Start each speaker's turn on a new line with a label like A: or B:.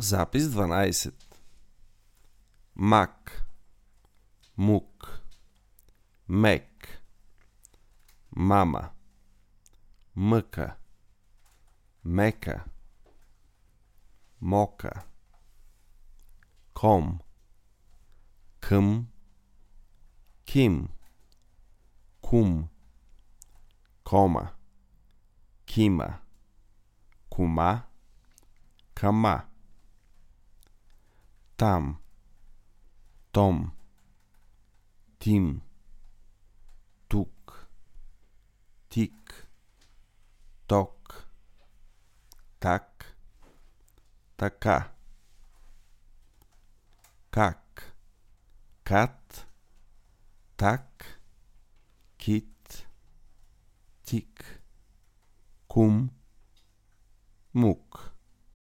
A: Запис 12 Мак. Мук. Мек. Мама. Мъка. Мека. Мока. Ком. Към. Ким. Кум. Кома. Кима. Кума. Кама там, том, тим, тук, тик, ток, так, така, как, кат, так, кит, тик, кум, мук.